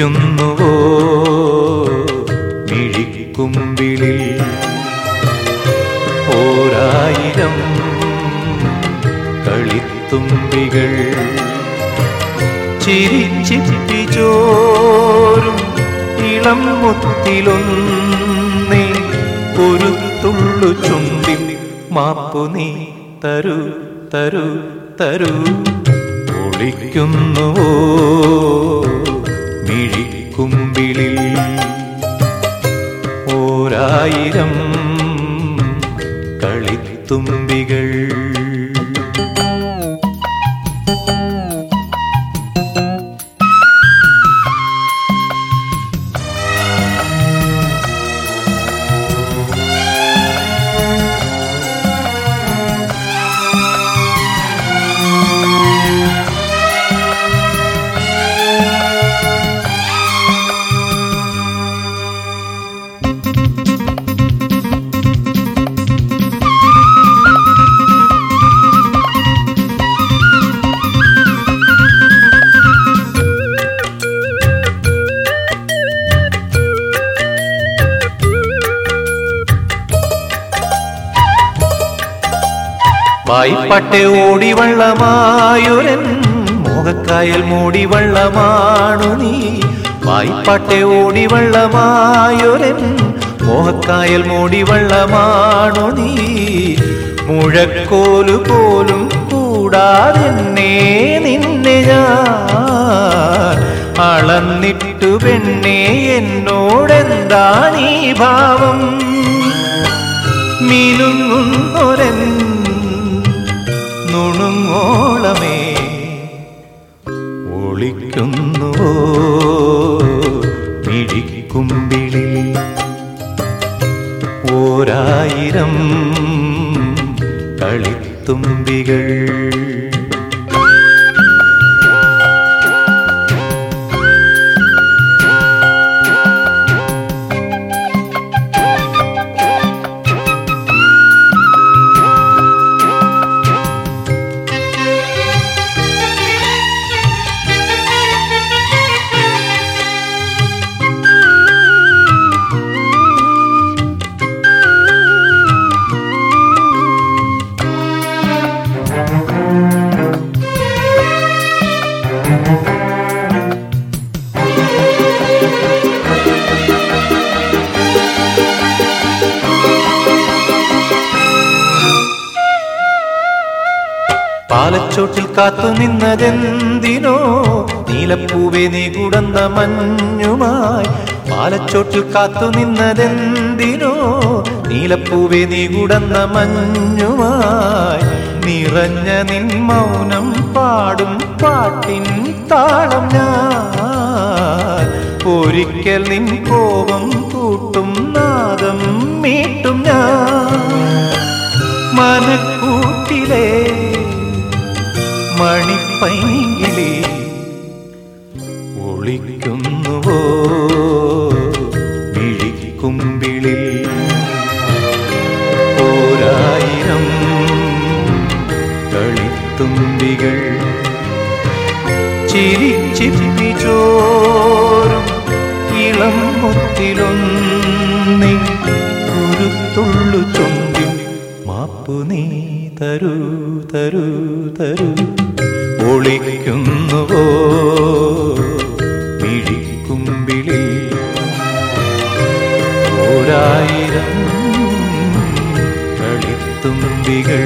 ഒളിക്കുന്നുവോ മിഴിക്കുമ്പിളിൽ ഓരായിരം കളിത്തുമ്പികൾ ചിരിച്ചിപ്പിച്ചോരും ഇളം മുത്തിലൊന്നേ ഒരു തുള്ളു ചുണ്ടിൽ മാപ്പു നീ തരൂ തരൂ തരൂ. ഒളിക്കുന്നുവോ കളിത്തുമ്പികൾ വായ്പട്ടെ ഓടി വള്ളമായുരൻ മോഹക്കായൽ മൂടി വള്ളമാണു നീ. വായ്പട്ടെ ഓടി വള്ളമായുരൻ മോഹക്കായൽ മൂടി വള്ളമാണു നീ. മുഴക്കോലു പോലും കൂടാതെന്നെ നിന്നെ ഞാൻ അളന്നിട്ടു പെണ്ണേ എന്നോടെന്താണീ ഭാവം? മിനുങ്ങുന്നൊരൻ മിഴിക്കുമ്പിളിൽ ഓരായിരം കളിത്തുമ്പികൾ പാലച്ചോട്ടിൽ കാത്തു നിന്നതെന്തിനോ? നീലപ്പൂവെ നീ കുടന്ന മഞ്ഞുമായി. പാലച്ചോട്ടിൽ കാത്തു നിന്നതെന്തിനോ? നീലപ്പൂവെ നീ കുടന്ന മഞ്ഞുമായി. നിറഞ്ഞ നിൻ മൗനം പാടും പാട്ടിൻ താളം ഞാൻ. ഒരിക്കൽ നിൻ കോപം കൂട്ടും നാദം മീട്ടും ഞാൻ. മണിപ്പൈങ്കിളി ഒളിക്കുന്നുവോ? മിഴിക്കുമ്പിളിൽ ഓരായിരം കളിത്തുമ്പികൾ ചിരിച്ചിരിച്ചോറും ഇളം മുത്തിലൊന്നി കുരുത്തുള്ളു ചൊമ്പി മാപ്പു നീ തരൂ തരൂ തരൂ. തുമ്പികൾ